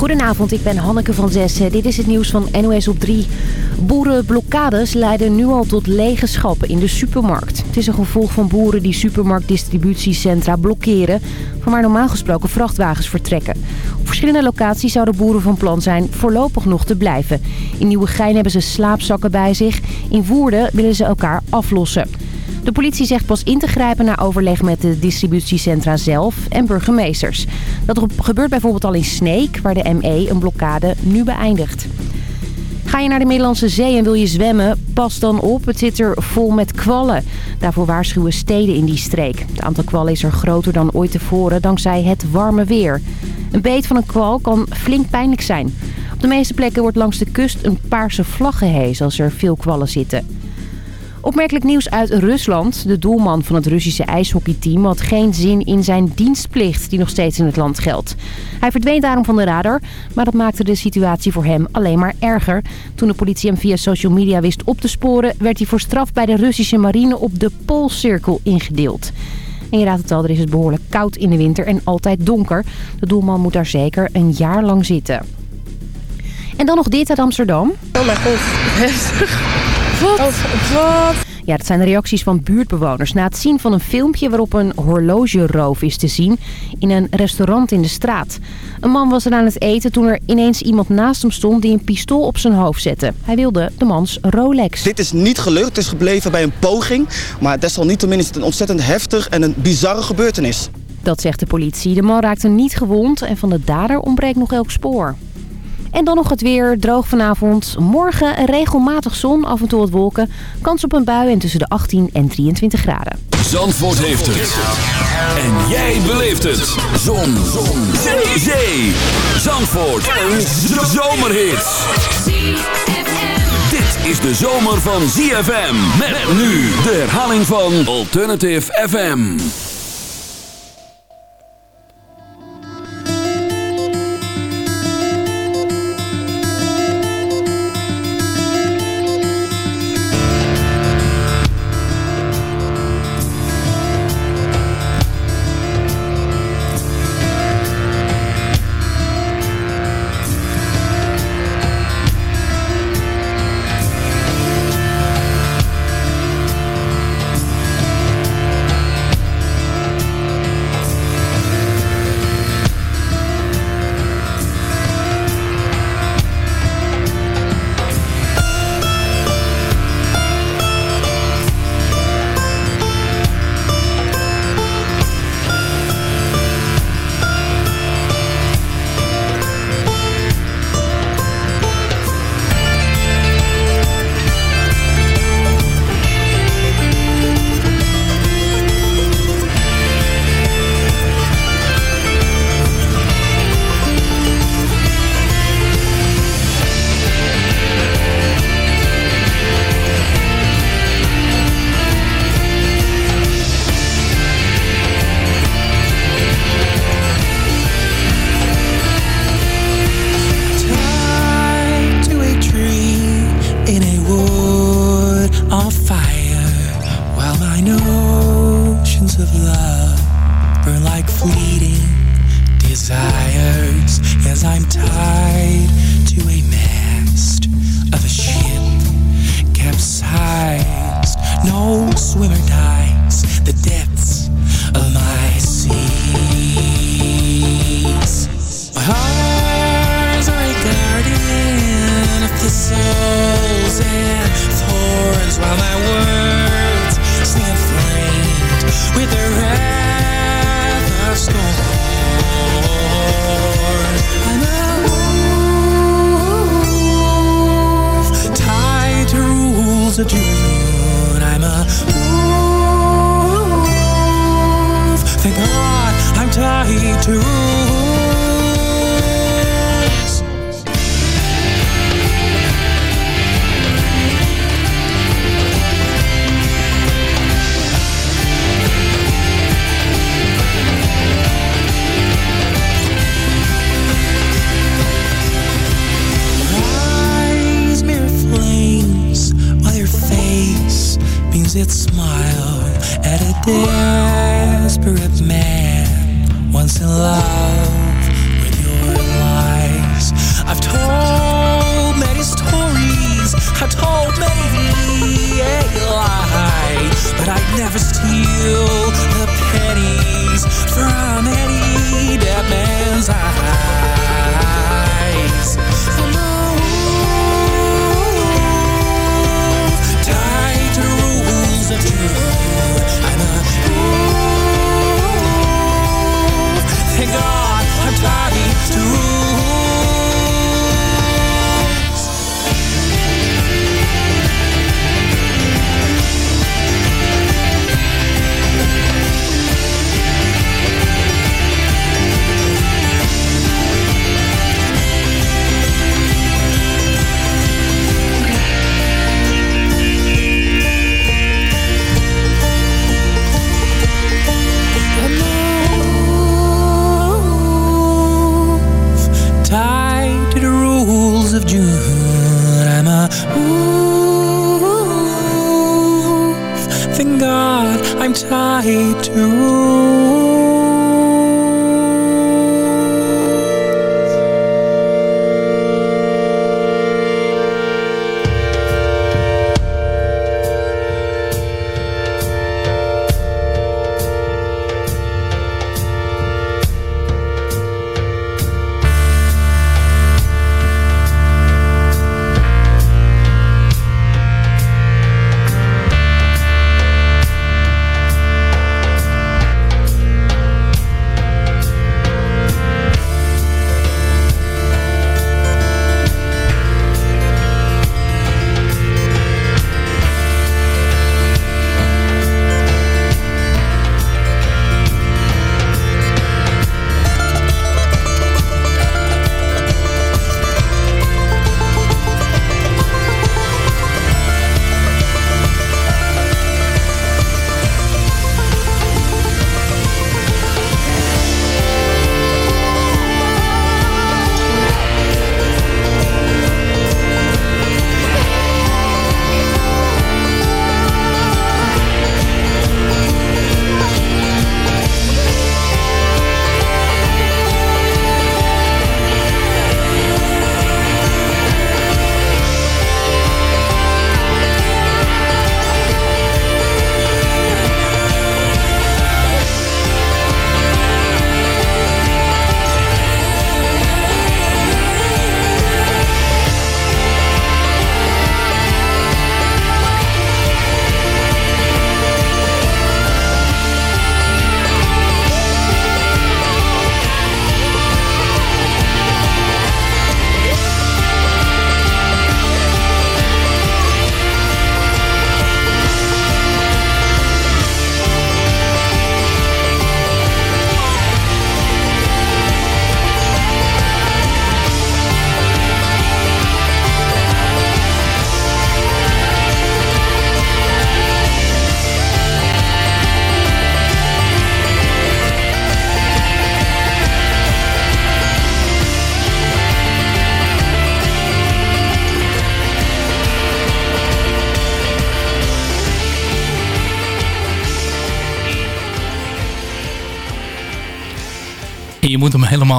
Goedenavond, ik ben Hanneke van Zessen. Dit is het nieuws van NOS op 3. Boerenblokkades leiden nu al tot lege schappen in de supermarkt. Het is een gevolg van boeren die supermarktdistributiecentra blokkeren... van waar normaal gesproken vrachtwagens vertrekken. Op verschillende locaties zouden boeren van plan zijn voorlopig nog te blijven. In Nieuwegein hebben ze slaapzakken bij zich. In Woerden willen ze elkaar aflossen. De politie zegt pas in te grijpen na overleg met de distributiecentra zelf en burgemeesters. Dat gebeurt bijvoorbeeld al in Sneek, waar de ME een blokkade nu beëindigt. Ga je naar de Middellandse Zee en wil je zwemmen? Pas dan op, het zit er vol met kwallen. Daarvoor waarschuwen steden in die streek. Het aantal kwallen is er groter dan ooit tevoren dankzij het warme weer. Een beet van een kwal kan flink pijnlijk zijn. Op de meeste plekken wordt langs de kust een paarse vlag gehezen als er veel kwallen zitten. Opmerkelijk nieuws uit Rusland. De doelman van het Russische ijshockeyteam had geen zin in zijn dienstplicht die nog steeds in het land geldt. Hij verdween daarom van de radar, maar dat maakte de situatie voor hem alleen maar erger. Toen de politie hem via social media wist op te sporen, werd hij voor straf bij de Russische marine op de Poolcirkel ingedeeld. En je raadt het al, er is het behoorlijk koud in de winter en altijd donker. De doelman moet daar zeker een jaar lang zitten. En dan nog dit uit Amsterdam. Oh mijn god. Wat? wat? Ja, dat zijn de reacties van buurtbewoners na het zien van een filmpje waarop een horlogeroof is te zien in een restaurant in de straat. Een man was er aan het eten toen er ineens iemand naast hem stond die een pistool op zijn hoofd zette. Hij wilde de mans Rolex. Dit is niet gelukt, het is gebleven bij een poging, maar desalniettemin is het een ontzettend heftig en een bizarre gebeurtenis. Dat zegt de politie. De man raakte niet gewond en van de dader ontbreekt nog elk spoor. En dan nog het weer. Droog vanavond. Morgen regelmatig zon, af en toe wat wolken. Kans op een bui en tussen de 18 en 23 graden. Zandvoort heeft het. En jij beleeft het. Zon. zon. Zee. Zee. Zandvoort. Een zomerhit. Dit is de zomer van ZFM. Met nu de herhaling van Alternative FM. Desperate man once in love with your life.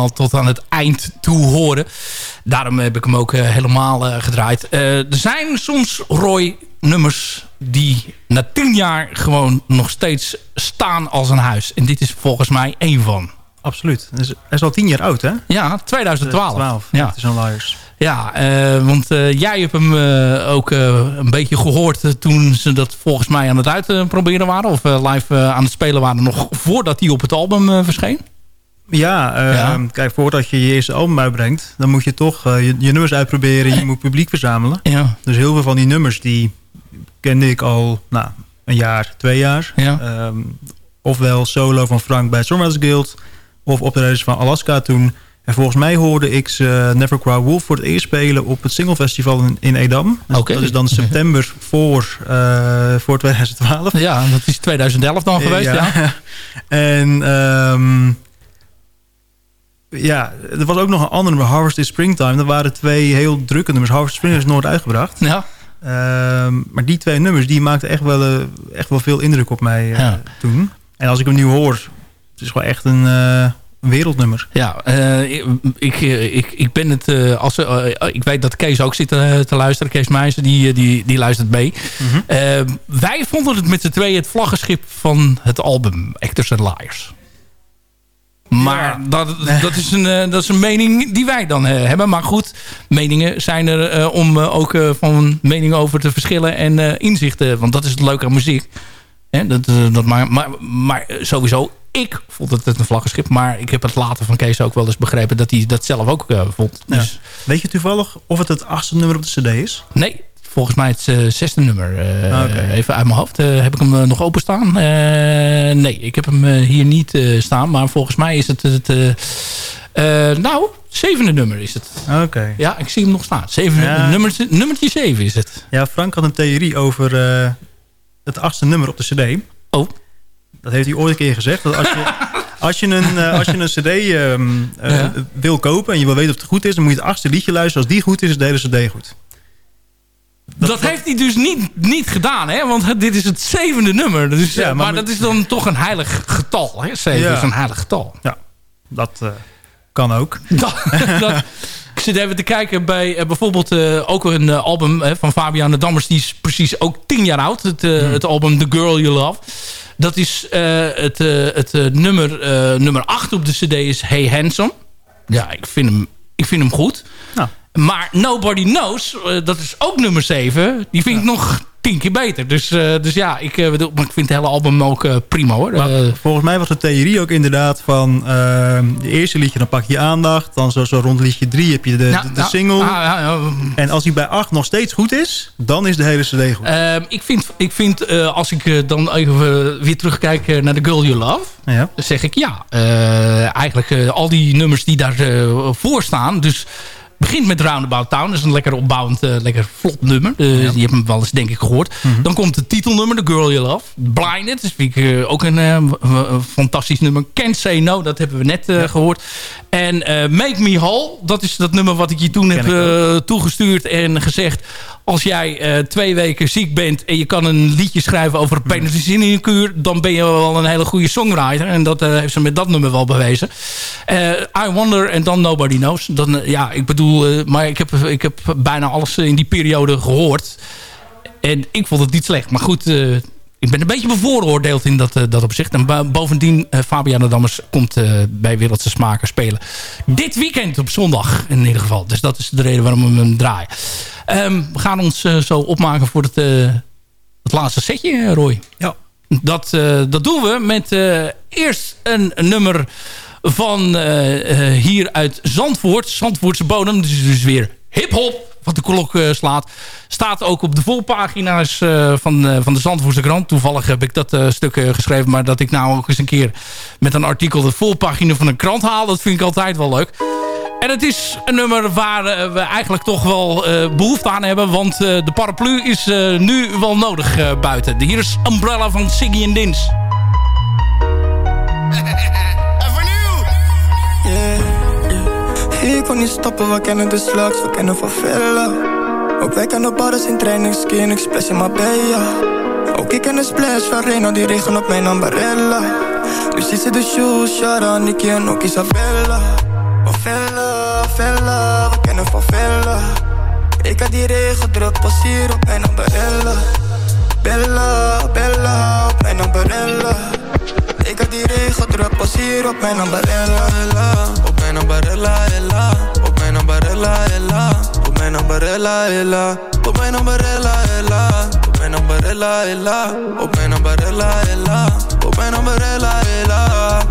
Helemaal tot aan het eind toe horen. Daarom heb ik hem ook eh, helemaal uh, gedraaid. Uh, er zijn soms Roy nummers die na tien jaar gewoon nog steeds staan als een huis. En dit is volgens mij één van. Absoluut. Hij is, hij is al tien jaar oud, hè? Ja, 2012. 12, ja. Het is een Liars. Ja, uh, want uh, jij hebt hem uh, ook een beetje gehoord toen ze dat volgens mij aan het uitproberen waren. Of live aan het spelen waren nog voordat hij op het album verscheen. Ja, ja, kijk, voordat je je eerste album uitbrengt... dan moet je toch je, je, nummers uitproberen. Je moet publiek verzamelen. Ja. Dus heel veel van die nummers... die kende ik al nou, een jaar, twee jaar. Ja. Um, ofwel solo van Frank bij Songwriters Guild... of optredens van Alaska toen... En volgens mij hoorde ik ze Never Cry Wolf voor het eerst spelen op het Single Festival in, in Edam. Dus okay. Dat is dan september voor, uh, voor 2012. Ja, dat is 2011 dan geweest, ja. ja. en um, ja, er was ook nog een ander nummer, Harvest is Springtime. Dat waren twee heel drukke nummers. Harvest Springtime is nooit uitgebracht. Ja. Um, maar die twee nummers, die maakten echt wel, uh, echt wel veel indruk op mij uh, ja. toen. En als ik hem nu hoor, het is gewoon echt een... Uh, een wereldnummer. Ja, uh, ik, ik, ik ben het... Uh, als, uh, ik weet dat Kees ook zit te luisteren. Kees Meijzen, die, die, die luistert mee. Mm -hmm. wij vonden het met z'n tweeën het vlaggenschip van het album Actors and Liars. Maar ja. dat, dat, is een, dat is een mening die wij dan hebben. Maar goed, meningen zijn er om ook van meningen over te verschillen en inzichten. Want dat is het leuke aan muziek. Hè, dat, dat maar, maar, maar sowieso, ik vond het een vlaggenschip. Maar ik heb het later van Kees ook wel eens begrepen dat hij dat zelf ook uh, vond. Ja. Dus, Weet je toevallig of het het achtste nummer op de cd is? Nee, volgens mij het uh, zesde nummer. Uh, Ah, okay. Even uit mijn hoofd. heb ik hem nog openstaan? nee, ik heb hem hier niet staan. Maar volgens mij is het... het nou, zevende nummer is het. Oké. Okay. Ja, ik zie hem nog staan. Zevende, ja. nummertje, nummertje zeven is het. Ja, Frank had een theorie over het achtste nummer op de cd. Oh. Dat heeft hij ooit een keer gezegd. Dat als je, Als je een, eh, als je een cd ehm, eh, Ja. wil kopen en je wil weten of het goed is... dan moet je het achtste liedje luisteren. Als die goed is, is de hele cd goed. Dat, heeft hij dus niet, niet gedaan, hè? Want dit is het zevende nummer. Dus, Ja, eh, maar, maar dat is dan toch een heilig getal, hè? Zeven Ja. is een heilig getal. Ja, dat eh, kan ook. Dat, dat- ik zit even te kijken bij eh, bijvoorbeeld ook een album van Fabian de Dammers. Die is precies ook tien jaar oud. Het, Hmm. het album The Girl You Love. Dat is het, het nummer, nummer 8 op de cd is Hey Handsome. Ja, ik vind hem, ik vind hem goed. Maar Nobody Knows, eh, dat is ook nummer 7. Die vind ik nog tien keer beter. Dus, eh, dus ja, ik, eh, bedoel, maar ik vind het hele album ook prima hoor. Maar volgens mij was de theorie ook inderdaad van... ehm de eerste liedje, dan pak je aandacht. Dan zo, zo rond liedje drie heb je de, nou, de, de nou, single. ah, ja, ja, En als die bij acht nog steeds goed is... dan is de hele cd goed. Ehm, ik vind, ik vind als ik dan even weer terugkijk naar The Girl You Love... ja. dan zeg ik ja. eigenlijk al die nummers die daarvoor voor staan... dus begint met Roundabout Town. Dat is een lekker opbouwend, eh, lekker vlot nummer. Eh, Die hebben hem wel eens denk ik gehoord. Dan komt het titelnummer, The Girl You Love. Blinded, dat vind ik eh, ook een, fantastisch nummer. Can't Say No, dat hebben we net eh, gehoord. En Make Me Whole, dat is dat nummer wat ik je toen heb toegestuurd en gezegd... als jij eh, twee weken ziek bent en je kan een liedje schrijven over een penicillinekuur... dan ben je wel een hele goede songwriter. En dat eh, heeft ze met dat nummer wel bewezen. Eh, I Wonder en dan Nobody Knows. Dan, ja, ik bedoel, maar ik heb, ik heb bijna alles in die periode gehoord. En ik vond het niet slecht. Maar goed, ik ben een beetje bevooroordeeld in dat, eh, dat opzicht. En bo- bovendien, uh, Fabian Dammers komt eh, bij Wereldse Smaken spelen. Dit weekend op zondag in ieder geval. Dus dat is de reden waarom we hem draaien. Ehm, we gaan ons eh, zo opmaken voor het, eh, het laatste setje, Roy. Ja. Dat, eh, dat doen we met eh, eerst een, nummer van eh, eh, hier uit Zandvoort. Zandvoortse bodem. Dus, dus weer hip-hop. Wat de klok eh, slaat. Staat ook op de volpagina's eh, van, eh, van de Zandvoortse krant. Toevallig heb ik dat stuk geschreven. Maar dat ik nou ook eens een keer met een artikel de volpagina van een krant haal. Dat vind ik altijd wel leuk. En het is een nummer waar we eigenlijk toch wel eh, behoefte aan hebben. Want de paraplu is nu wel nodig buiten. Hier is Umbrella van Siggy en Dins. Ik kon niet stoppen, we kennen de slags, we kennen van Villa. Ook wij kennen badders in training, skin, ik splash in Marbella. Ook ik ken de splash van Reno, die regen op mijn ambarella. Nu ziet ze de shoes, Shara, Nicky en ook Isabella. Van Villa, Villa, we kennen van Villa. Ik had die regen druk, pas hier op mijn ambarella. Bella, Bella, op mijn ambarella. Ik had die regen druk, pas hier op mijn ambarella, ella. Op mijn ambarella, ella. Op mijn ambarella, ella. Op mijn ambarella, ella. Op mijn ambarella, ella. Op mijn ambarella, ella. Op mijn ambarella, ella. Op mijn ambarella, ella.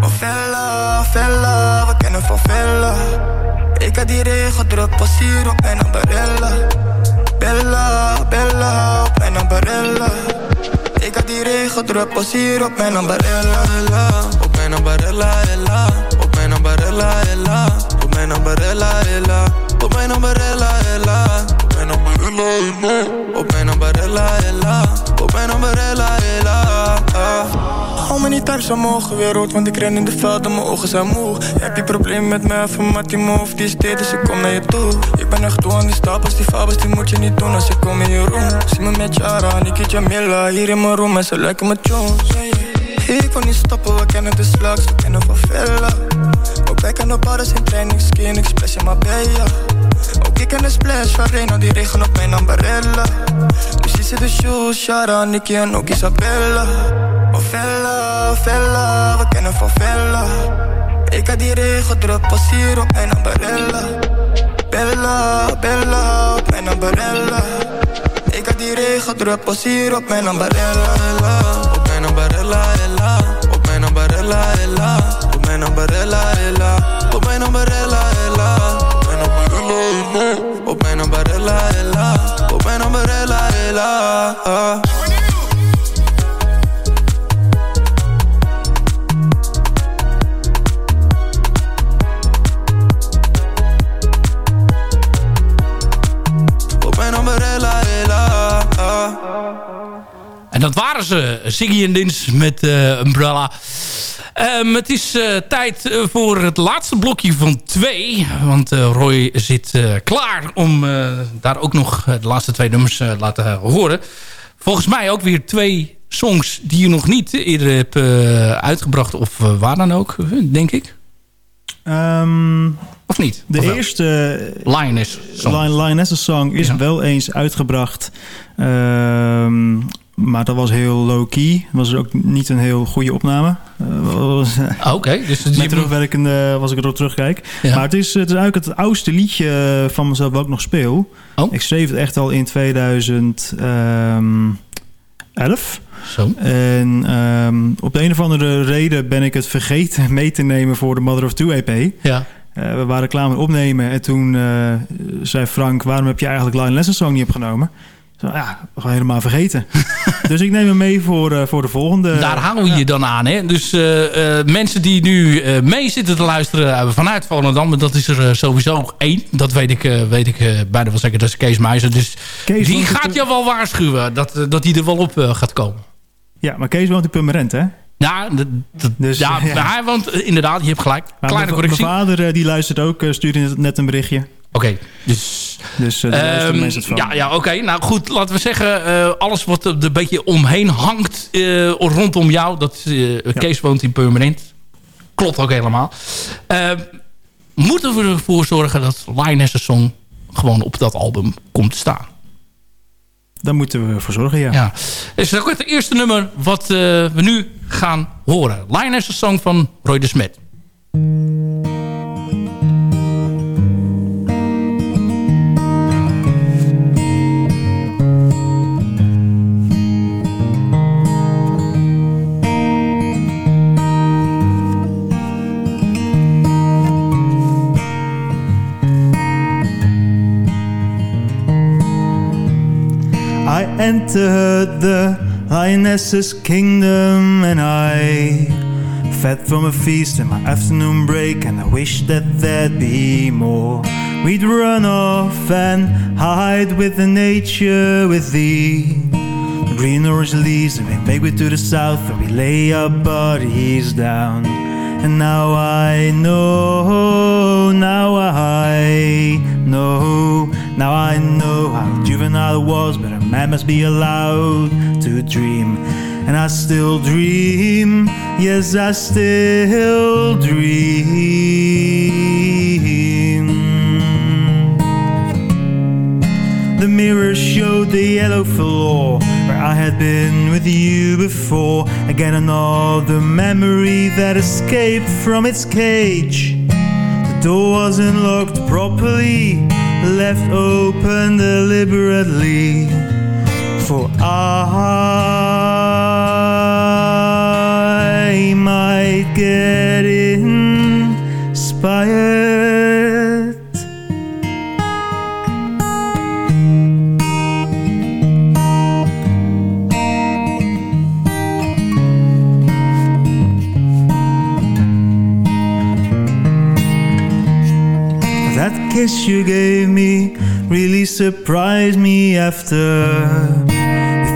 Van Vella, Vella, we kennen van Vella. Ik had die regen druk, pas op mijn ambarella. Bella, Bella, op mijn ambarella. Ik had die regen druk, pas op mijn ambarella. Ella. Op mijn ambarella, ella. Op mijn ambarella, ella. Op mijn ambarella, ella. Op mijn ambarella, mijn. Op mijn ambarella, ella. Op mijn ambarella, ella. Hou me niet thuis, mogen weer rood, want ik ren in de velden, mijn ogen zijn moe. Heb je problemen met mij, van Mattie Move, die is dit, dus ik kom naar je toe. Ik ben echt toe aan die stapels, die fabels, die moet je niet doen als ik kom in je room. Zie me met Jara, Niki Jamila, hier in mijn room en ze lijken me Jones. Ik kon niet stoppen, we kennen de slags, we kennen van Villa. Ook wij kennen badders in training, skin, ik splash in. Ook ik ken de splash van Reno, die regen op mijn ambarella. Ziet ze de shoes, Shara, Nicky en ook Isabella. Oh Vella, we kennen van Vella. Ik had die regen druk, hier op mijn ambarella. Bella, Bella, op mijn ambarella. Ik had die regen druk, hier op mijn ambarella. Op mijn ambarella, ella. Op mijn ambarella. ella. Put me an umbrella, ella. Put me an umbrella, ella. Put me an umbrella, ella. Put me an umbrella, ella. En dat waren ze, Siggy en Dins met eh, Umbrella. Ehm, het is eh, tijd eh, voor het laatste blokje van twee. Want eh, Roy zit klaar om daar ook nog de laatste twee nummers te laten horen. Volgens mij ook weer twee songs die je nog niet eerder hebt uitgebracht. Of waar dan ook, denk ik. Ehm, Of niet? de Of eerste Lioness song. Lion, Lioness Song is Ja. wel eens uitgebracht. Ehm, maar dat was heel low-key. was ook niet een heel goede opname. Eh, was, Ah, Oké, dus die met terugwerkende, als ik erop terugkijk. Ja. Maar het is, het is eigenlijk het oudste liedje van mezelf wat ik nog speel. Oh. Ik schreef het echt al in 2011. Zo. En ehm, op de een of andere reden ben ik het vergeten mee te nemen voor de Mother of Two EP. Ja. Eh, we waren klaar met opnemen en toen eh, zei Frank... waarom heb je eigenlijk Lion Lesson Song niet opgenomen? Zo, ja, gewoon helemaal vergeten. dus ik neem hem mee voor, eh, voor de volgende. Daar houden we je dan aan. Hè? Dus eh, eh, mensen die nu eh, mee zitten te luisteren vanuit Volendam... dat is er sowieso één. Dat weet ik, eh, weet ik eh, bijna wel zeker. Dat is Kees Meijzer. Dus Kees die gaat je wel waarschuwen dat, dat die er wel op eh, gaat komen. Ja, maar Kees woont in Purmerend, hè? Ja, Dus, ja, ja. hij want inderdaad, je hebt gelijk. Maar Kleine mijn- correctie. Mijn vader die luistert ook, stuurde net een berichtje. Oké, dus... Dus daar luisteren mensen het van. ja, ja oké. Nou goed, laten we zeggen... eh, alles wat er een beetje omheen hangt eh, rondom jou... dat Kees woont in Permanent. Klopt ook helemaal. Ehm, moeten we ervoor zorgen dat Lioness Song... gewoon op dat album komt te staan? Daar moeten we voor zorgen, ja. Ja. Dit is ook het eerste nummer wat we nu gaan horen. Lioness Song van Roy de Smet. Entered the lioness's kingdom and I fed from a feast in my afternoon break and I wish that there'd be more. We'd run off and hide with the nature with the green orange leaves and we make way to the south and we lay our bodies down. And now I know, now I know, now I know how juvenile it was, but a man must be allowed to dream. And I still dream, yes, I still dream. The mirror showed the yellow floor where I had been with you before. Again, another memory that escaped from its cage. The door wasn't locked properly, left open deliberately. For I might get inspired. Kiss you gave me really surprised me after.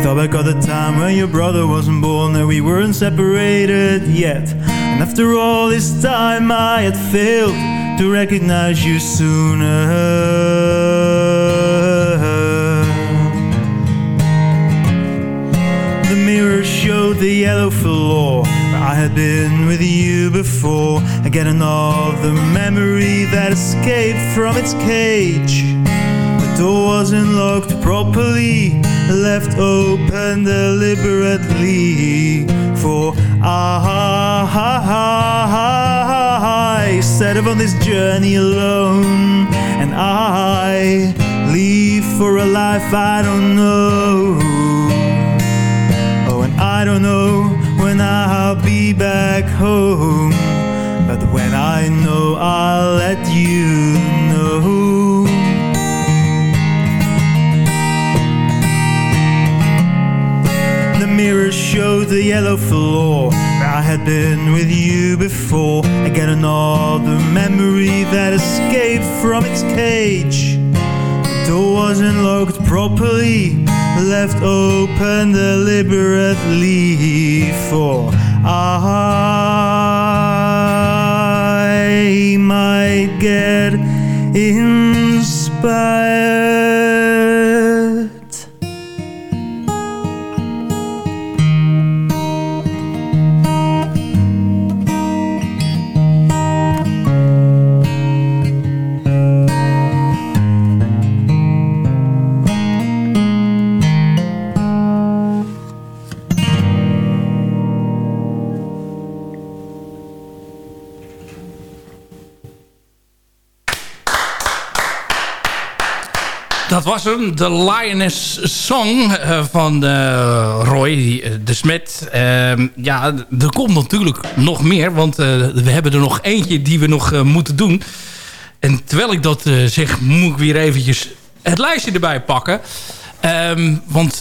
Thought back on the time when your brother wasn't born And we weren't separated yet. And after all this time I had failed to recognize you sooner. The mirror showed the yellow floor I had been with you before. Again, another memory that escaped from its cage. The door wasn't locked properly, left open deliberately. For I set off on this journey alone, and I leave for a life I don't know. Oh, and I don't know when I'll be back home. But when I know, I'll let you know. The mirror showed the yellow floor where I had been with you before. Again, another memory that escaped from its cage. The door wasn't locked properly, left open deliberately for I might get inspired. Was hem, de Lioness Song eh, van eh, Roy eh, de Smet. Ehm, ja, er komt natuurlijk nog meer, want we hebben er nog eentje die we nog moeten doen. En terwijl ik dat zeg, moet ik weer eventjes het lijstje erbij pakken. Ehm, want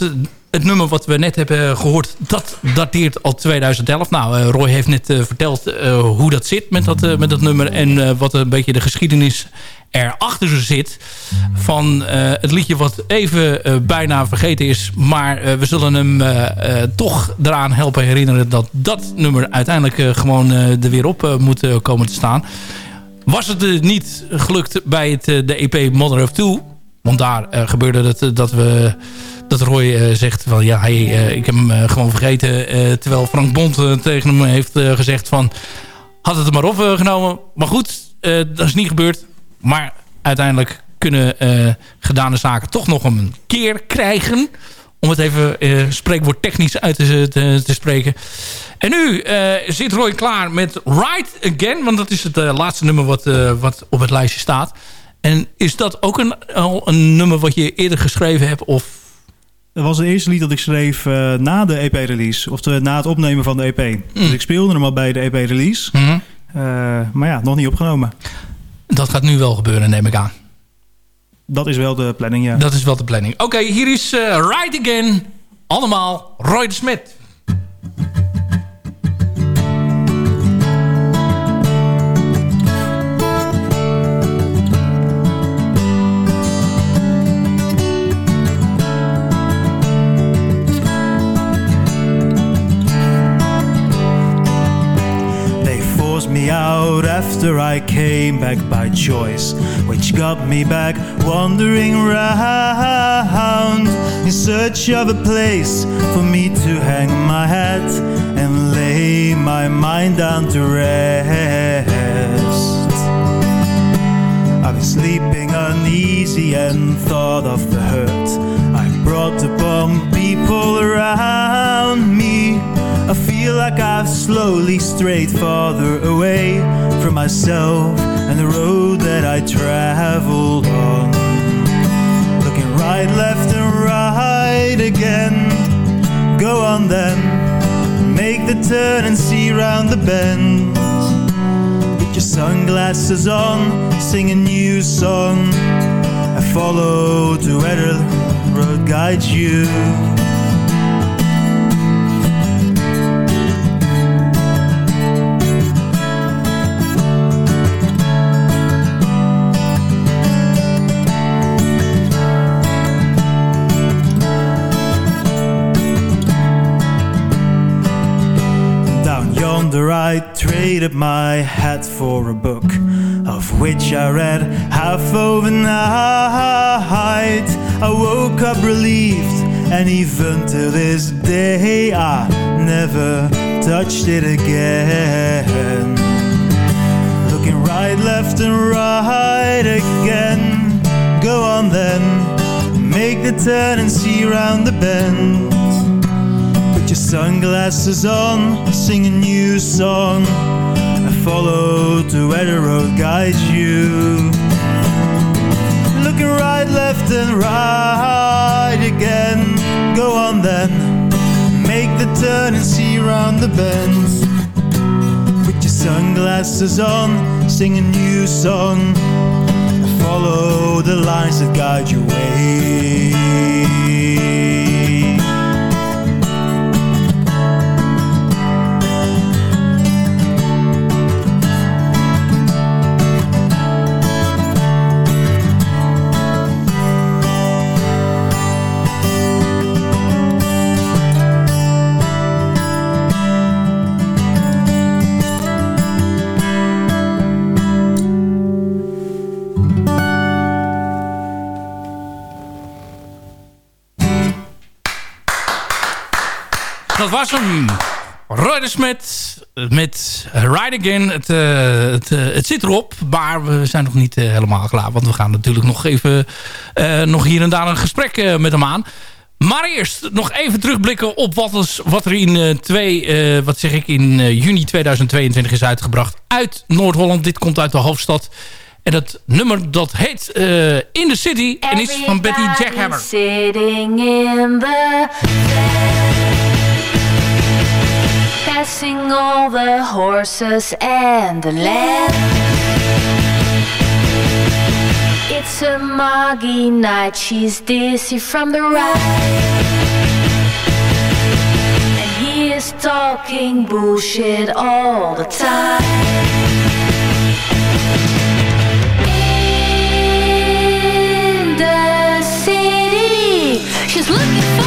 het nummer wat we net hebben gehoord, dat dateert al 2011. Nou, Roy heeft net verteld hoe dat zit met dat, met dat nummer... en wat een beetje de geschiedenis erachter zit... van eh, het liedje wat even eh, bijna vergeten is. Maar eh, we zullen hem toch eraan helpen herinneren... dat dat nummer uiteindelijk gewoon er weer op moet komen te staan. Was het niet gelukt bij het, de EP Mother of Two... want daar gebeurde het dat we dat Roy zegt van ja, ik heb hem gewoon vergeten. terwijl Frank Bond tegen hem heeft gezegd van had het er maar opgenomen. maar goed, dat is niet gebeurd. Maar uiteindelijk kunnen eh, gedane zaken toch nog een keer krijgen. Om het even eh spreekwoord technisch uit te, te, te spreken. En nu eh, zit Roy klaar met Ride Again. Want dat is het eh, laatste nummer wat, eh, wat op het lijstje staat. En is dat ook een, al een nummer wat je eerder geschreven hebt? Of Dat was het eerste lied dat ik schreef eh, na de EP-release. Of de- na het opnemen van de EP. Dus ik speelde hem al bij de EP-release. Mhm. maar ja, nog niet opgenomen. Dat gaat nu wel gebeuren, neem ik aan. Dat is wel de planning, ja. Dat is wel de planning. Oké, hier is eh Ride Again. Allemaal Roy de Smet. Out after I came back by choice, which got me back wandering round in search of a place for me to hang my hat and lay my mind down to rest. I was sleeping uneasy and thought of the hurt I brought upon people around me. Like I've slowly strayed farther away from myself and the road that I traveled on. Looking right, left, and right again. Go on then, make the turn and see round the bend. Put your sunglasses on, sing a new song. I follow to where the road guides you. Traded my hat for a book Of which I read half overnight. I woke up relieved and even to this day I never touched it again. Looking right, left and right again. Go on then, make the turn and see round the bend. Put your sunglasses on, sing a new song. Follow to where the road guides you. Looking right, left, and right again. Go on then, make the turn and see round the bend. Put your sunglasses on, sing a new song. Follow the lines that guide your way. Dat was hem. Roy de Smet met Ride Again. Het, het, uh, het, zit erop, maar we zijn nog niet uh, helemaal klaar. Want we gaan natuurlijk nog even nog hier en daar een gesprek met hem aan. Maar eerst nog even terugblikken op wat, wat er in, twee, wat zeg ik, in juni 2022 is uitgebracht uit Noord-Holland. Dit komt uit de hoofdstad. En het nummer dat heet In the City en is van Betty Jackhammer. Sitting in the passing all the horses and the land. It's a muggy night, she's dizzy from the ride. And he is talking bullshit all the time. In the city, she's looking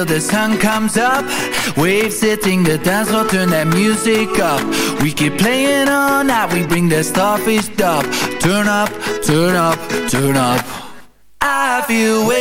till the sun comes up. Waves hitting the dance floor, turn that music up. We keep playing all night, we bring the starfish up. Turn up, turn up, turn up. I feel weightless,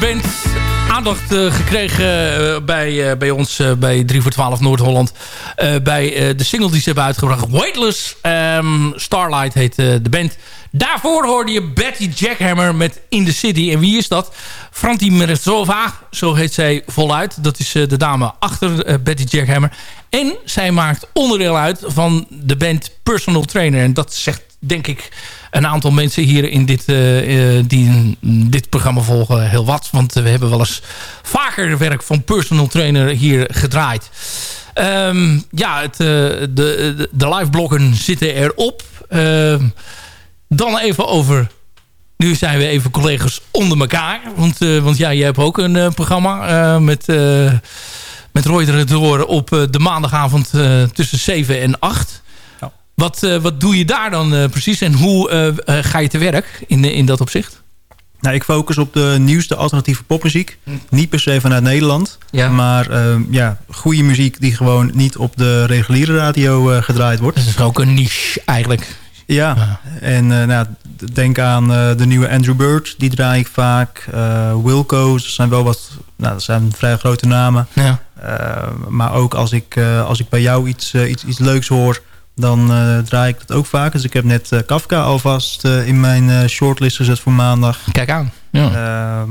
Band. Aandacht eh, gekregen eh, bij, eh, bij ons bij 3 voor 12 Noord-Holland. bij de single die ze hebben uitgebracht. Weightless. Ehm, Starlight heet de band. Daarvoor hoorde je Betty Jackhammer met In the City. En wie is dat? Franti Merezova, zo heet zij voluit. Dat is de dame achter Betty Jackhammer. En zij maakt onderdeel uit van de band Personal Trainer. En dat zegt denk ik een aantal mensen hier in dit, eh, eh, die dit programma volgen heel wat. Want eh, we hebben wel eens vaker werk van personal trainer hier gedraaid. Ehm, ja, het, de, de, de live bloggen zitten erop. Ehm, dan even over... Nu zijn we even collega's onder elkaar. Want, want ja, jij hebt ook een programma met, met Roy de op de maandagavond tussen 7 en 8. Wat, eh, wat doe je daar dan eh, precies en hoe eh, ga je te werk in, in dat opzicht? Nou, ik focus op de nieuwste alternatieve popmuziek. Niet per se vanuit Nederland. Ja. Maar ehm, ja, goede muziek die gewoon niet op de reguliere radio gedraaid wordt. Dat is ook een niche eigenlijk. Ja, en nou, denk aan de nieuwe Andrew Bird. Die draai ik vaak. Wilco's, dat zijn wel wat... Nou, dat zijn vrij grote namen. Ja. Maar ook als ik, als ik bij jou iets, iets, iets leuks hoor... dan eh, draai ik dat ook vaak. Dus ik heb net eh, Kafka alvast eh, in mijn shortlist gezet voor maandag. Kijk aan. Ja. Ehm,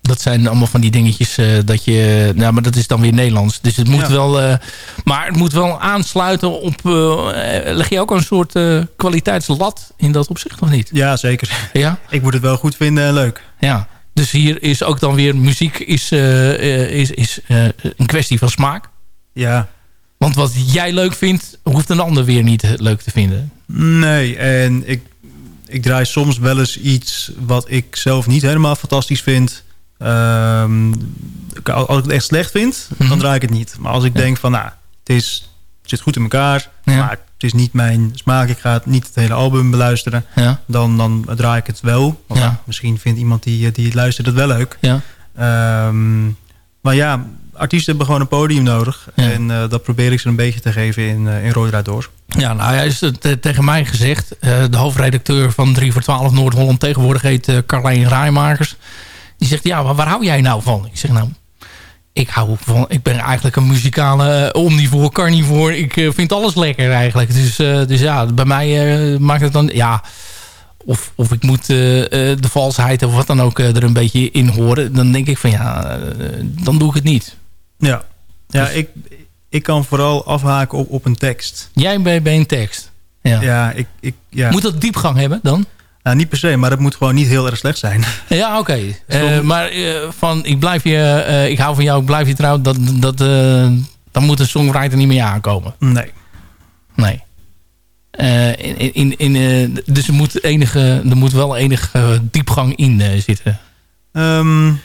dat zijn allemaal van die dingetjes dat je... Nou, maar dat is dan weer Nederlands. Dus het moet Ja. wel... maar het moet wel aansluiten op... leg je ook een soort kwaliteitslat in dat opzicht of niet? ja, zeker. Ja? ik moet het wel goed vinden en leuk. Ja. Dus hier is ook dan weer... Muziek is, is, is een kwestie van smaak. Ja, Want wat jij leuk vindt... hoeft een ander weer niet leuk te vinden. Nee, en ik, ik draai soms wel eens iets wat ik zelf niet helemaal fantastisch vind. Ehm, als ik het echt slecht vind, Mhm. dan draai ik het niet. Maar als ik denk van, nou, het, is, het zit goed in elkaar, Ja. maar het is niet mijn smaak, ik ga het niet het hele album beluisteren, Ja. dan, dan draai ik het wel. Ja. Misschien vindt iemand die, die het luistert het wel leuk. Ja. Ehm, maar ja, artiesten hebben gewoon een podium nodig. Ja. En eh, dat probeer ik ze een beetje te geven in, uh, in Rooidraad Door. Ja, nou hij is het eh, tegen mij gezegd. de hoofdredacteur van 3 voor 12 Noord-Holland tegenwoordig heet Carlijn Rijmakers. Die zegt, ja, waar, waar hou jij nou van? Ik zeg, nou, ik hou van... Ik ben eigenlijk een muzikale omnivoor, carnivoor. Ik vind alles lekker eigenlijk. Dus, dus ja, bij mij maakt het dan... Ja, of, of ik moet de valsheid of wat dan ook er een beetje in horen. Dan denk ik van, ja, dan doe ik het niet. Ja, ja dus, ik, ik kan vooral afhaken op, op een tekst. Jij bent bij een tekst? Ja. Ja, ik, ik, ja. Moet dat diepgang hebben dan? Nou, niet per se, maar het moet gewoon niet heel erg slecht zijn. Ja, oké. Okay. Uh, maar uh, van ik blijf je, uh, ik hou van jou, ik blijf je trouw, dat, dat, dan moet de songwriter niet meer aankomen. Nee. Nee. in, in, in, dus er moet, enige, er moet wel enige diepgang in zitten. Um,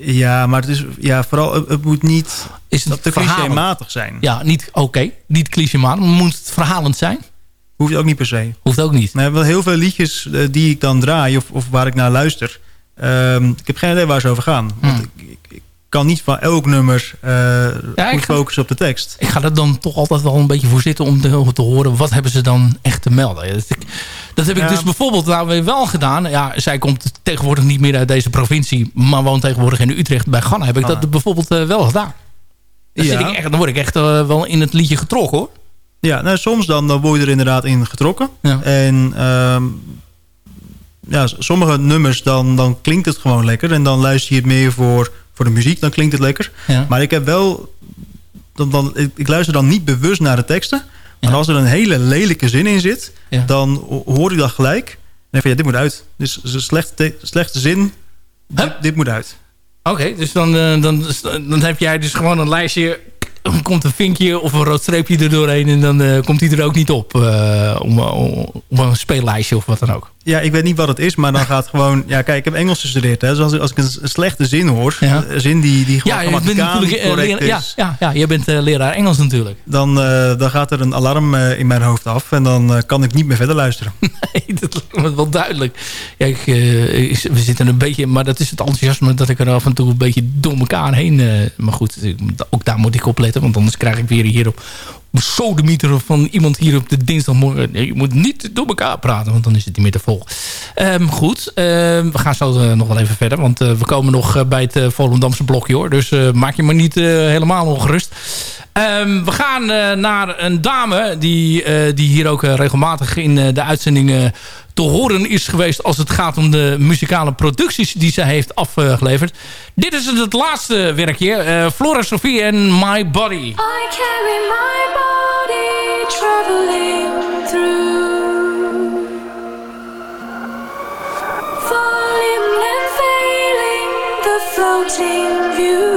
ja, maar het is ja, vooral, het, moet niet is het te clichématig zijn. Ja, niet oké, okay, niet clichématig, maar moet het verhalend zijn? Hoeft ook niet per se. Hoeft ook niet. We hebben heel veel liedjes uh, die ik dan draai of, of waar ik naar luister. Um, ik heb geen idee waar ze over gaan. Hmm. Want ik, kan niet van elk nummer uh, ja, goed focussen op de tekst. Ik ga er dan toch altijd wel een beetje voor zitten om te, om te horen... wat hebben ze dan echt te melden. Dat, ik, dat heb ik ja. dus bijvoorbeeld nou wel gedaan. Ja, zij komt tegenwoordig niet meer uit deze provincie... maar woont tegenwoordig in Utrecht bij Ganna. Heb ik dat bijvoorbeeld uh, wel gedaan. Dan, ja. ik echt, dan word ik echt uh, wel in het liedje getrokken hoor. Ja, nou, soms dan, dan word je er inderdaad in getrokken. Ja. En um, ja, sommige nummers dan, dan klinkt het gewoon lekker. En dan luister je het meer voor, voor de muziek, dan klinkt het lekker. Ja. Maar ik heb wel... Dan, dan, ik, ik luister dan niet bewust naar de teksten. Maar Ja. als er een hele lelijke zin in zit, Ja. dan hoor ik dat gelijk. En van ja, dit moet uit. Dus een slechte, te- slechte zin, dit, moet uit. Oké, dus dan, eh, dan, dan heb jij dus gewoon een lijstje... Dan komt een vinkje of een rood streepje er doorheen... en dan eh, komt hij er ook niet op eh, om, om, om een speellijstje of wat dan ook. Ja, ik weet niet wat het is, maar dan gaat gewoon... Ja, kijk, ik heb Engels gestudeerd. Hè, dus als, als ik een, een slechte zin hoor... Ja. een zin die, die gewoon Ja, bent natuurlijk eh, leraar, ja, is... ja, ja, je bent eh, leraar Engels natuurlijk. Dan, eh, dan gaat er een alarm eh, in mijn hoofd af... en dan eh, kan ik niet meer verder luisteren. Nee, dat lijkt me wel duidelijk. Ja, ik, eh, we zitten een beetje... Maar dat is het enthousiasme dat ik er af en toe een beetje door elkaar heen... eh, maar goed, ook daar moet ik op letten. Want anders krijg ik weer hier sodemieter van iemand hier op de dinsdagmorgen. Je moet niet door elkaar praten, want dan is het niet meer te vol. Ehm, goed, ehm, we gaan zo eh, nog wel even verder. Want eh, we komen nog eh, bij het Volendamse blokje hoor. Dus maak je maar niet helemaal ongerust. Ehm, we gaan naar een dame die, die hier ook regelmatig in de uitzendingen te horen is geweest als het gaat om de muzikale producties die zij heeft afgeleverd. Dit is het laatste werkje. eh, Flora Sophie en My Body. I carry my body traveling through the floating view.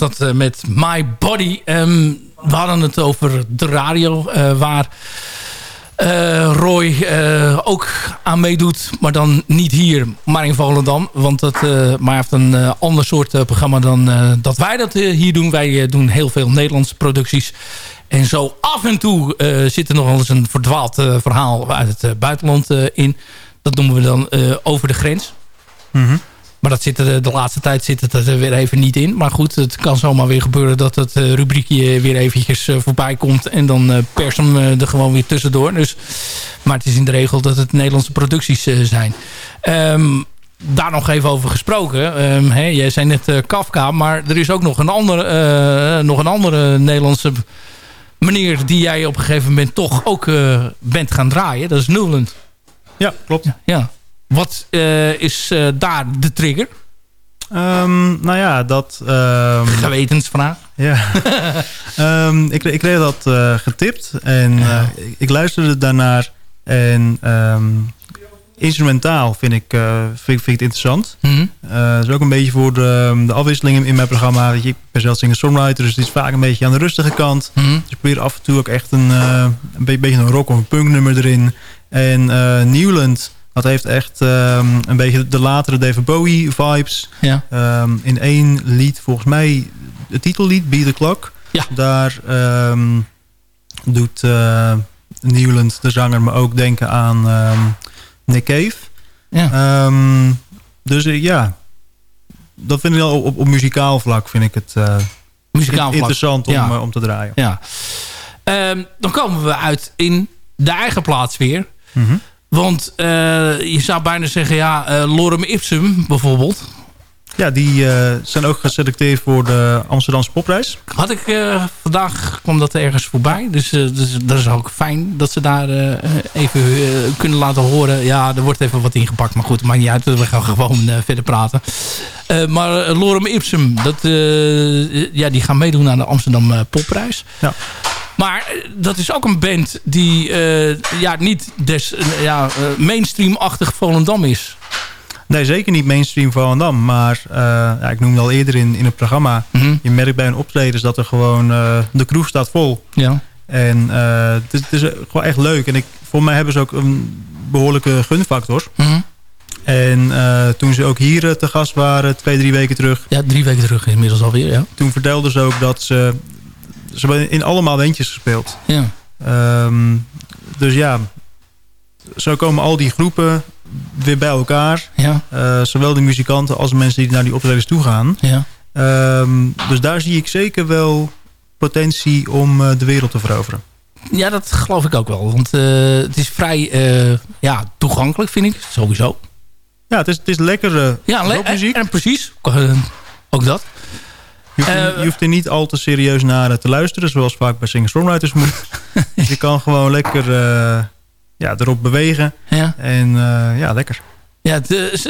Dat eh, met My Body. Ehm, we hadden het over de radio eh, waar eh, Roy ook aan meedoet. Maar dan niet hier, maar in Volendam. Want dat, eh, maar heeft een ander soort programma dan dat wij dat hier doen. Wij doen heel veel Nederlandse producties. En zo af en toe zit er nog wel eens een verdwaald verhaal uit het buitenland in. Dat noemen we dan over de grens. Maar dat zit er, de laatste tijd zit het er weer even niet in. Maar goed, het kan zomaar weer gebeuren dat het eh, rubriekje weer eventjes eh, voorbij komt. En dan eh, pers hem er gewoon weer tussendoor. Dus, maar het is in de regel dat het Nederlandse producties zijn. Ehm, daar nog even over gesproken. Ehm, jij zei net Kafka, maar er is ook nog een, andere, nog een andere Nederlandse meneer... die jij op een gegeven moment toch ook bent gaan draaien. Dat is Newland. Ja, klopt. Ja. Wat eh, is eh, daar de trigger? Ehm, nou ja, dat... ehm, Gewetensvraag. Ja. Ehm, ik, ik kreeg dat eh, getipt en ik, ik luisterde daarnaar. En instrumentaal vind ik, vind, vind ik het interessant. Mhm. Dat is ook een beetje voor de, de afwisseling in mijn programma. Je, ik ben zelf singer-songwriter, dus het is vaak een beetje aan de rustige kant. Mhm. Dus ik probeer af en toe ook echt een, een be- beetje een rock of een punk nummer erin. En Newland, dat heeft echt ehm, een beetje de latere David Bowie vibes. Ja. Ehm, in één lied, volgens mij, het titellied, Be The Clock. Ja. Daar ehm, doet eh, Newland, de zanger, me ook denken aan Nick Cave. Ja. Dus eh, ja, dat vind ik wel op, op, muzikaal vlak vind ik het eh, Muzikaal vlak. interessant om, Ja. om te draaien. Ja. Dan komen we uit in de eigen plaats weer. Mhm. Want eh, je zou bijna zeggen, ja, eh, Lorem Ipsum bijvoorbeeld. Ja, die eh, zijn ook geselecteerd voor de Amsterdamse popprijs. Had ik vandaag, kwam dat ergens voorbij. Dus, dus dat is ook fijn dat ze daar even kunnen laten horen. Ja, er wordt even wat ingepakt. Maar goed, maakt niet uit. We gaan gewoon verder praten. Maar Lorem Ipsum, dat, ja, die gaan meedoen aan de Amsterdam Popprijs. Ja. Maar eh, dat is ook een band die eh, ja, niet des, eh, ja, mainstream-achtig Volendam is. Nee, zeker niet mainstream Volendam. Maar eh, ja, ik noemde al eerder in, in het programma... Mhm. je merkt bij een optredens dat er gewoon... de kroeg staat vol. Ja. En het, is, het is gewoon echt leuk. En ik, voor mij hebben ze ook een behoorlijke gunfactor. Mhm. En toen ze ook hier te gast waren, twee, drie weken terug... ja, drie weken terug inmiddels alweer. Ja. toen vertelden ze ook dat ze... Ze hebben in allemaal wendjes gespeeld. Ja. Ehm, dus ja, zo komen al die groepen weer bij elkaar. Ja. Eh, zowel de muzikanten als de mensen die naar die optredens toe gaan. Ja. Ehm, dus daar zie ik zeker wel potentie om eh, de wereld te veroveren. Ja, dat geloof ik ook wel. Want eh, het is vrij ja, toegankelijk, vind ik. Sowieso. Ja, het is, het is lekkere Ja, le- rockmuziek. En, en precies. Ook dat. Je hoeft, er, Eh, je hoeft er niet al te serieus naar eh, te luisteren, zoals vaak bij singer-songwriters moet. dus je kan gewoon lekker eh, ja, erop bewegen. Ja, En ja, lekker. ja het,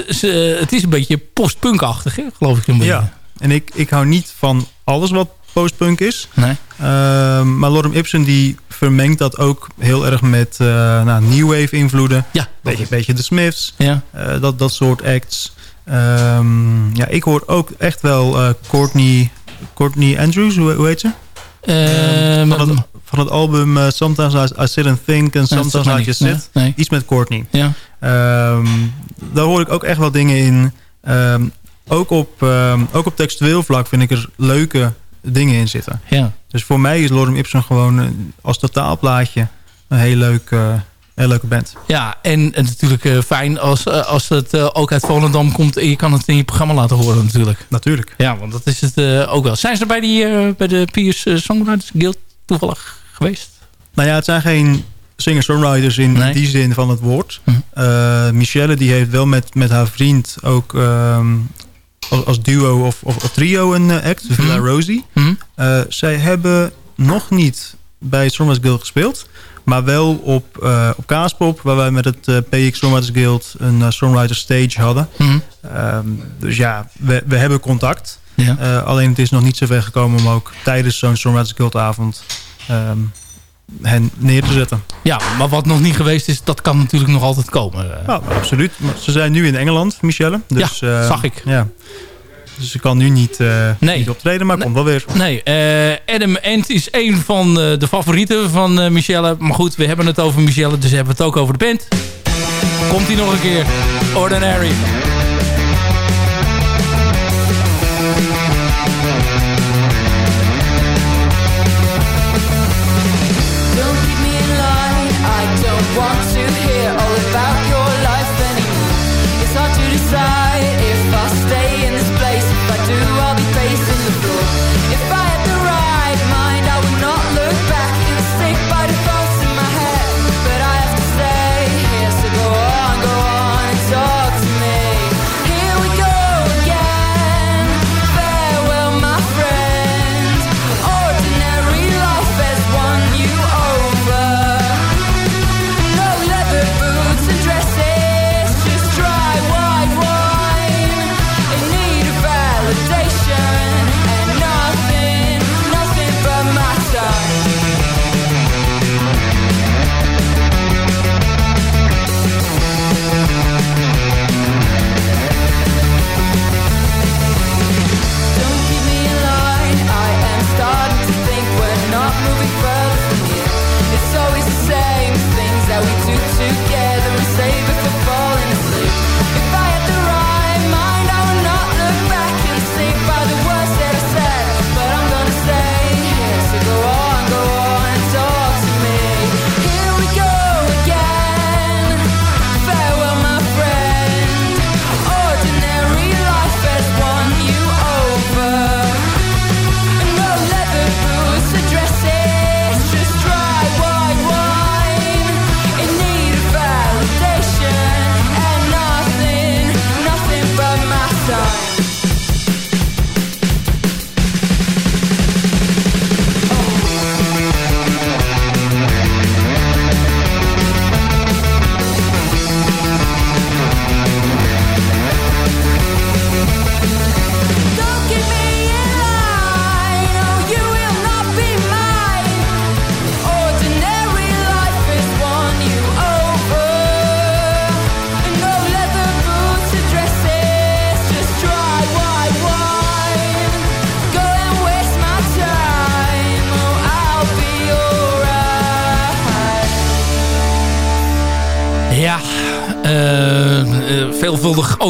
ze- het is een beetje postpunkachtig, geloof ik. Een beetje. Ja. En ik, ik hou niet van alles wat postpunk is. Nee. Ehm, maar Lorem Ipsum die vermengt dat ook heel erg met eh nou, new wave invloeden. Ja, Beetje, beetje de Smiths. Ja. dat, dat soort acts. Ehm, ja, ik hoor ook echt wel Courtney, Courtney Andrews, hoe, hoe heet ze? Eh, van, het, van het album eh, Sometimes I, I Sit and Think and dat Sometimes I Just. Sit. Nee. Iets met Courtney. Ja. Ehm, daar hoor ik ook echt wel dingen in. Ehm, ook, op, ehm, ook op textueel vlak vind ik er leuke dingen in zitten. Ja. Dus voor mij is Lorem Ipsum gewoon eh, als totaalplaatje een heel leuk, Heel leuke band. Ja, en, en natuurlijk eh, fijn als, eh, als het eh, ook uit Volendam komt... en je kan het in je programma laten horen natuurlijk. Natuurlijk. Ja, want dat is het ook wel. Zijn ze bij, die, bij de Piers Songwriters Guild toevallig geweest? Nou ja, het zijn geen singer-songwriters in Nee. die zin van het woord. Mhm. Michelle die heeft wel met, met haar vriend ook ehm, als, als duo of, of, of trio een act, Villa Mhm. Rosie. Hm? Eh, zij hebben nog niet bij Songwriters Guild gespeeld. Maar wel op, eh op Kaaspop, waar wij met het eh, PX Songwriters Guild een eh, songwriter stage hadden. Hm? Ehm, dus ja, we, we hebben contact. Ja. Alleen het is nog niet zo ver gekomen om ook tijdens zo'n Songwriters Guild avond ehm, hen neer te zetten. ja, maar wat nog niet geweest is, dat kan natuurlijk nog altijd komen. Nou, absoluut. Ze zijn nu in Engeland, Michelle. Dus, Ja, eh, zag ik. Ja. Dus ze kan nu niet, eh, Nee. niet optreden, maar komt wel weer. Nee, eh, Adam Ant is een van eh, de favorieten van eh, Michelle. Maar goed, we hebben het over Michelle, dus hebben we het ook over de band. Komt hij nog een keer. Ordinary. Don't keep me in line. I don't want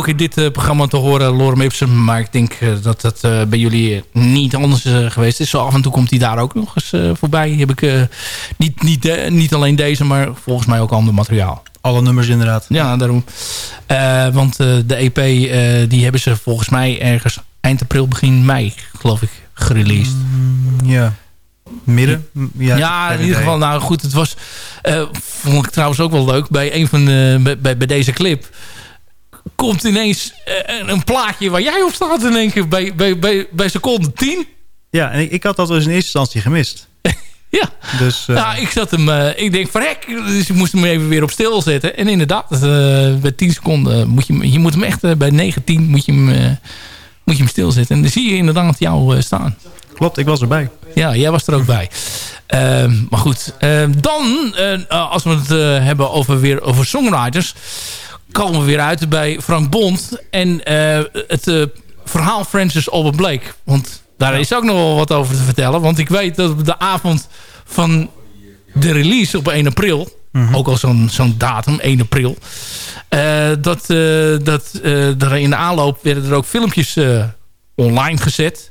ook in dit eh, programma te horen, Lorem Ipsum. Maar ik denk eh, dat dat eh, bij jullie niet anders geweest is. Zo af en toe komt hij daar ook nog eens voorbij. Heb ik niet, niet, niet alleen deze, maar volgens mij ook ander materiaal. Alle nummers inderdaad. Ja, daarom. Want de EP die hebben ze volgens mij ergens eind april, begin mei, geloof ik, gereleased. Ja. Midden? Ja, Ja, in ieder geval, nou goed, het was, vond ik trouwens ook wel leuk, bij een van de, bij, bij deze clip komt ineens eh, een, een plaatje waar jij op staat in één keer bij, bij, bij, bij seconde 10. Ja, en ik, ik had dat dus in eerste instantie gemist. Ja, Dus eh, nou, ik zat hem, eh, ik denk verrek, dus ik moest hem even weer op stil zetten. En inderdaad, eh, bij 10 seconden moet je, hem- je moet hem echt, bij 9, 10 moet je hem, moet je hem stilzetten. En dan zie je inderdaad jou staan. klopt, ik was erbij. Ja, jij was er ook bij. Ehm, maar goed, ehm, dan, als we het hebben over, weer over songwriters... komen we weer uit bij Frank Bond en eh, het eh, verhaal Francis Albert Blake. Want daar is ook nog wel wat over te vertellen. Want ik weet dat op de avond van de release op 1 april... ook al zo'n zo'n datum, 1 april... eh, dat, eh, dat in de aanloop werden er ook filmpjes online gezet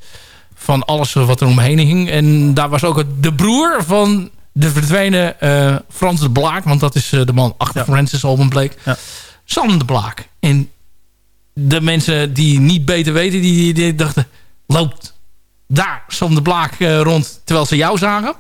van alles wat er omheen hing. En daar was ook het- de broer van de verdwenen Frans de Blaak. Want dat is de man achter Francis Alban Blake. Ja. Sam de Blaak. En de mensen die niet beter weten, die, die, die dachten... loopt daar Sam de Blaak eh, rond terwijl ze jou zagen?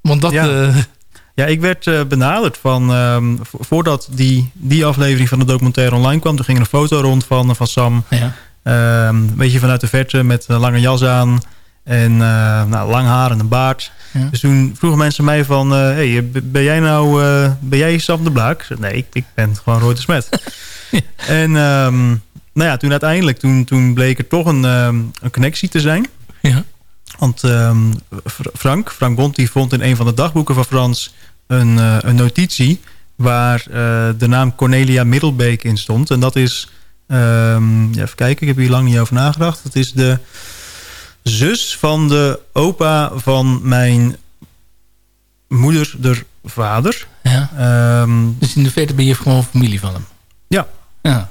Want dat... Ja. eh, Ja, ik werd eh, benaderd van... ehm, vo- voordat die, die aflevering van de documentaire online kwam... toen ging er een foto rond van, van Sam. ja. Ehm, een beetje vanuit de verte met een lange jas aan. En eh, nou, lang haar en een baard. Ja. Dus toen vroegen mensen mij van... eh, hey, ben jij nou... eh, ben jij Sam de Blaak? Ik zei, nee, ik, ik ben gewoon Roy de Smet. En ehm, nou ja, toen uiteindelijk... Toen, toen bleek er toch een, ehm, een connectie te zijn. Ja. Want ehm, Fr- Frank, Frank Bond, die vond in een van de dagboeken van Frans een, een notitie waar de naam Cornelia Middelbeek in stond. En dat is, even kijken, ik heb hier lang niet over nagedacht. Dat is de zus van de opa van mijn moeder, de vader. ja. Ehm, Dus in de verte ben je gewoon familie van hem. ja, Ja.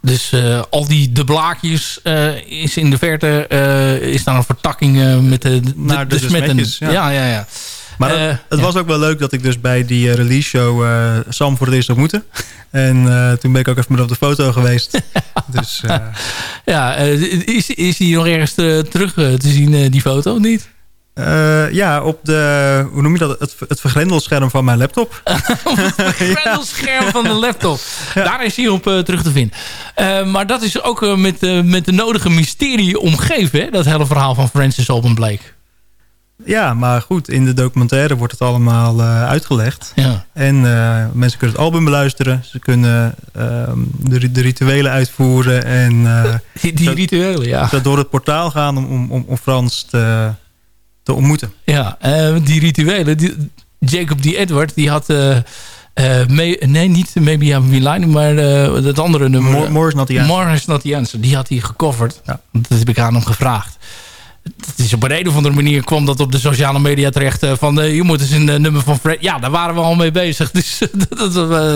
Dus eh, al die de blaakjes eh, is in de verte eh, is daar een vertakking met de, de, Naar de- de smetten. ja. ja, ja, ja. Maar het- Eh, het ja. was ook wel leuk dat ik dus bij die eh, release show eh, Sam voor het eerst ontmoette. En toen ben ik ook even met op de foto geweest. dus Ja, is, is die nog ergens terug te zien, die foto, of niet? ja, op de, hoe noem je dat? Het, het vergrendelscherm van mijn laptop. Het scherm van de laptop. Daar is hij op terug te vinden. Maar dat is ook met, met de nodige mysterie omgeven, hè? dat hele verhaal van Francis Alban Blake. Ja, maar goed, in de documentaire wordt het allemaal eh, uitgelegd. Ja. En eh, mensen kunnen het album beluisteren. Ze kunnen ehm, de, de rituelen uitvoeren. En eh, Die, die rituelen, ja. ze door het portaal gaan om, om, om, om Frans te, te ontmoeten. Ja, die rituelen. Die, Jacob D. Edward, die had... nee, niet Maybe I'm maar dat andere nummer. More, more is not the answer. More is not the answer. Die had hij gecoverd. Ja. Dat heb ik aan hem gevraagd. Het is op een reden of andere manier kwam dat op de sociale media terecht. eh, van eh, je moet eens een eh, nummer van Fred. Ja, daar waren we al mee bezig. Dus, dat, eh,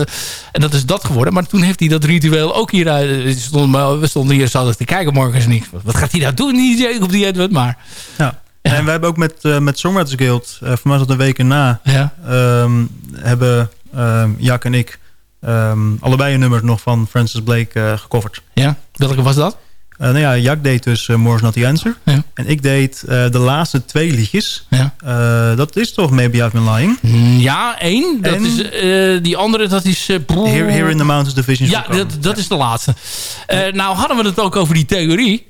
en dat is dat geworden. Maar toen heeft hij dat ritueel ook hier uit. eh, we stonden hier zo te kijken morgens niks. Wat gaat hij nou doen? Niet Jacob die Edward, maar. Ja. En we hebben ook met, eh met Songwriters Guild, uh, voor mij dat een week erna, Ja. ehm, hebben ehm, Jack en ik ehm, allebei een nummer nog van Francis Blake eh, gecoverd. Ja, welke was dat? Eh, nou ja, Jack deed dus uh, More is not the answer. Ja. En ik deed uh, de laatste twee liedjes. Ja. Uh, dat is toch Maybe I've Been Lying? Ja, één. Dat En? is, uh, die andere, dat is... Uh, Here, Here in the Mountains Division. Ja, dat, dat ja. is de laatste. Uh, nou hadden we het ook over die theorie.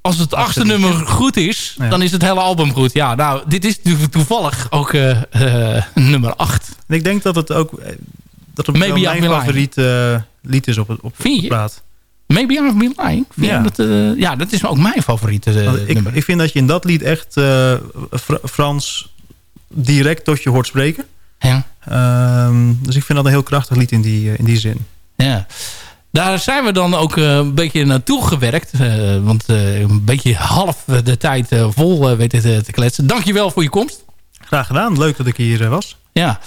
Als het achtste nummer goed is, dan is het hele album goed. Ja, nou, dit is toevallig ook uh, nummer acht. En ik denk dat het ook... Dat het Maybe mijn favoriete lied is op het op, je? plaat. Maybe I've Been Lying. Ja. Dat, uh, ja, dat is ook mijn favoriete uh, ik, nummer. Ik vind dat je in dat lied echt uh, Fr Frans direct tot je hoort spreken. Ja. Uh, dus ik vind dat een heel krachtig lied in die, in die zin. Ja. Daar zijn we dan ook een beetje naartoe gewerkt. Want een beetje half de tijd vol weten te, te kletsen. Dankjewel voor je komst. Graag gedaan. Leuk dat ik hier was. Ja,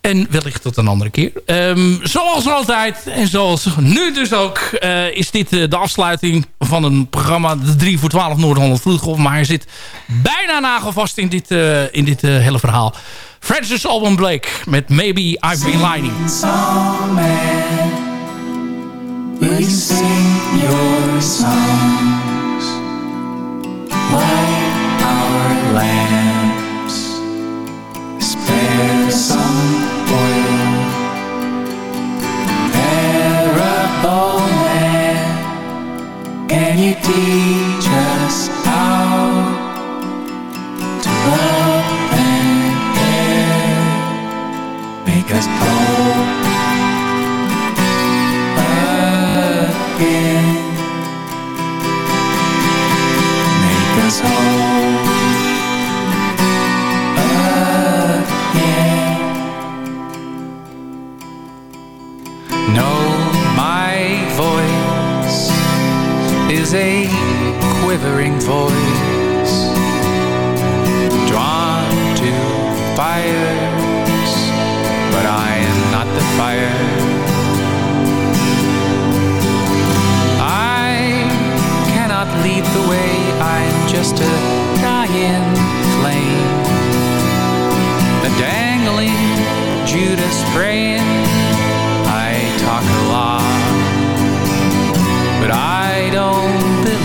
en wellicht tot een andere keer. Um, zoals altijd, en zoals nu dus ook, uh, is dit uh, de afsluiting van een programma, de 3 voor 12 Noord-Holland Vloedgolf. Maar hij zit bijna nagelvast in dit, uh, in dit hele verhaal. Francis Alban Blake met Maybe I've Been Lying. Our lamps. can you teach us how to love and make us Cause all a quivering voice. Drawn to fires But I am not the fire. I cannot lead the way I'm just a dying flame. The dangling Judas praying I talk a lot but I don't believe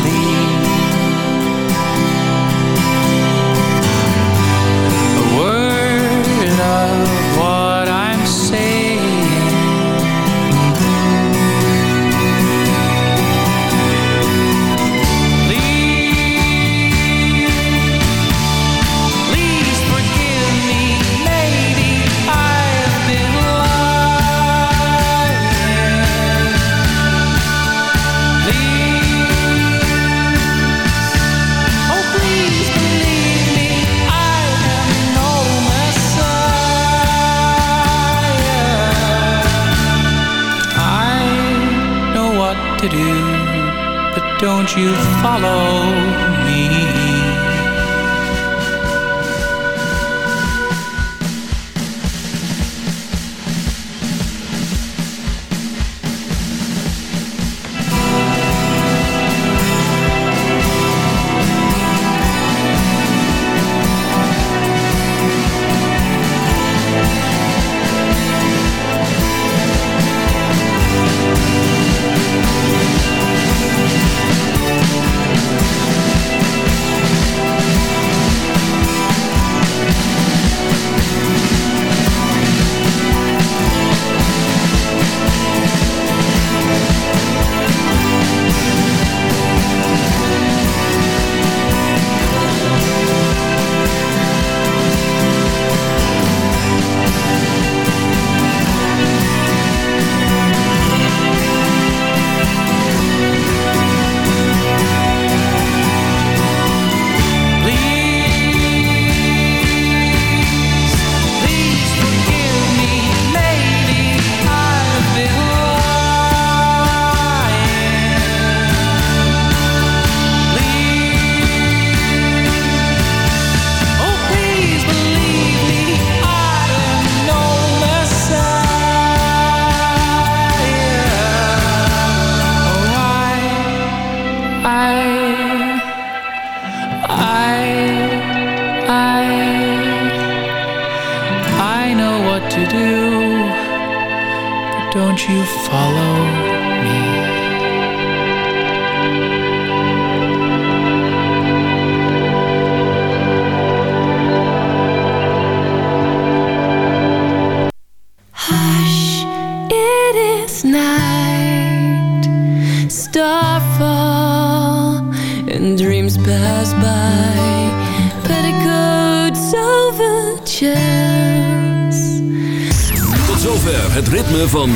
you follow.